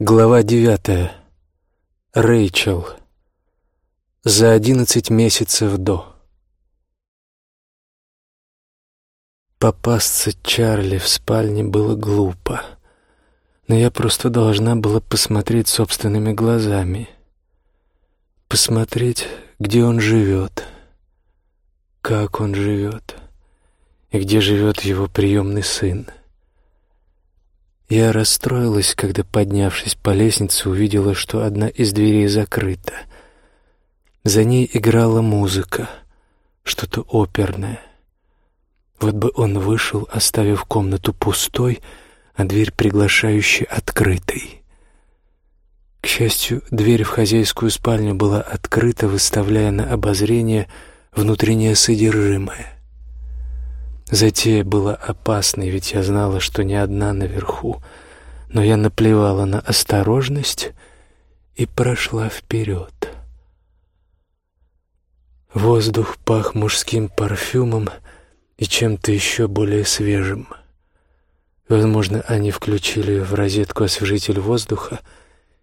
Глава девятая. Рэйчел. За одиннадцать месяцев до. Попасться Чарли в спальне было глупо, но я просто должна была посмотреть собственными глазами. Посмотреть, где он живет, как он живет и где живет его приемный сын. Я расстроилась, когда, поднявшись по лестнице, увидела, что одна из дверей закрыта. За ней играла музыка, что-то оперное. Вот бы он вышел, оставив комнату пустой, а дверь приглашающей открытой. К счастью, дверь в хозяйскую спальню была открыта, выставляя на обозрение внутреннее содержимое. Затея была опасной, ведь я знала, что не одна наверху, но я наплевала на осторожность и прошла вперед. Воздух пах мужским парфюмом и чем-то еще более свежим. Возможно, они включили в розетку освежитель воздуха,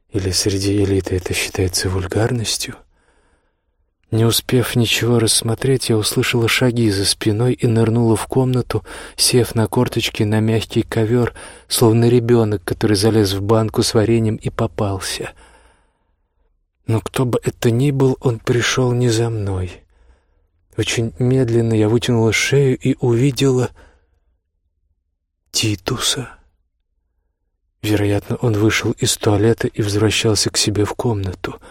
или среди элиты это считается вульгарностью. Не успев ничего рассмотреть, я услышала шаги за спиной и нырнула в комнату, сев на корточки на мягкий ковер, словно ребенок, который залез в банку с вареньем и попался. Но кто бы это ни был, он пришел не за мной. Очень медленно я вытянула шею и увидела Титуса. Вероятно, он вышел из туалета и возвращался к себе в комнату —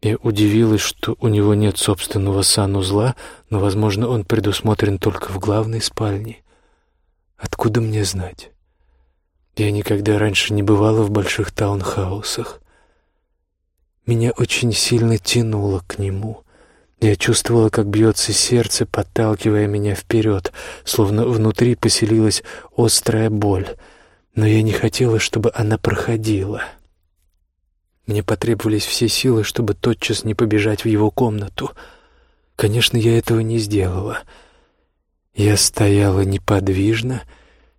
я удивилась, что у него нет собственного санузла, но, возможно, он предусмотрен только в главной спальне. Откуда мне знать? Я никогда раньше не бывала в больших таунхаусах. Меня очень сильно тянуло к нему. Я чувствовала, как бьется сердце, подталкивая меня вперед, словно внутри поселилась острая боль, но я не хотела, чтобы она проходила. — мне потребовались все силы, чтобы тотчас не побежать в его комнату. Конечно, я этого не сделала. Я стояла неподвижно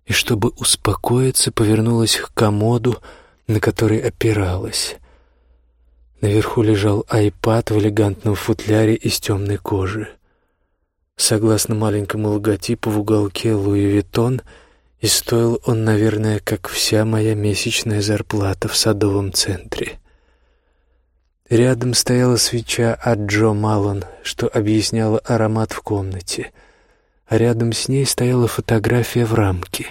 и, чтобы успокоиться, повернулась к комоду, на который опиралась. Наверху лежал айпад в элегантном футляре из темной кожи. Согласно маленькому логотипу в уголке Луи Виттон, и стоил он, наверное, как вся моя месячная зарплата в садовом центре. Рядом стояла свеча от Джо Маллон, что объясняло аромат в комнате, а рядом с ней стояла фотография в рамке.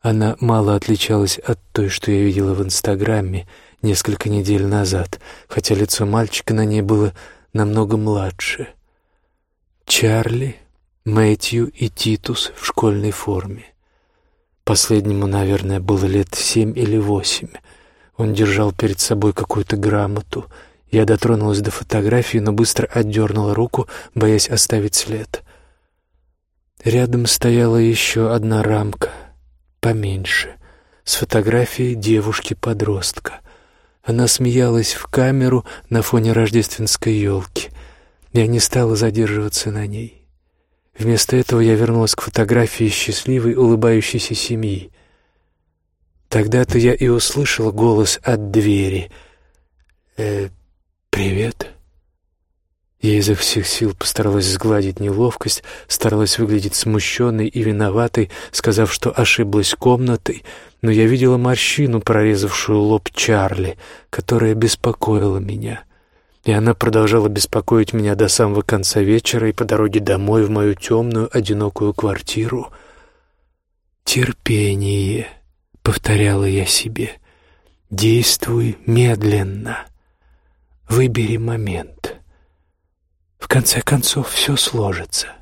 Она мало отличалась от той, что я видела в Инстаграме несколько недель назад, хотя лицо мальчика на ней было намного младше. Чарли, Мэтью и Титус в школьной форме. Последнему, наверное, было лет семь или восемь — он держал перед собой какую-то грамоту. Я дотронулась до фотографии, но быстро отдернула руку, боясь оставить след. Рядом стояла еще одна рамка, поменьше, с фотографией девушки-подростка. Она смеялась в камеру на фоне рождественской елки. Я не стала задерживаться на ней. Вместо этого я вернулась к фотографии счастливой, улыбающейся семьи. Тогда-то я и услышал голос от двери. «Э, привет?» Я изо всех сил постаралась сгладить неловкость, старалась выглядеть смущенной и виноватой, сказав, что ошиблась комнатой, но я видела морщину, прорезавшую лоб Чарли, которая беспокоила меня. И она продолжала беспокоить меня до самого конца вечера и по дороге домой в мою темную, одинокую квартиру. Терпение. — повторяла я себе. «Действуй медленно. Выбери момент. В конце концов, все сложится».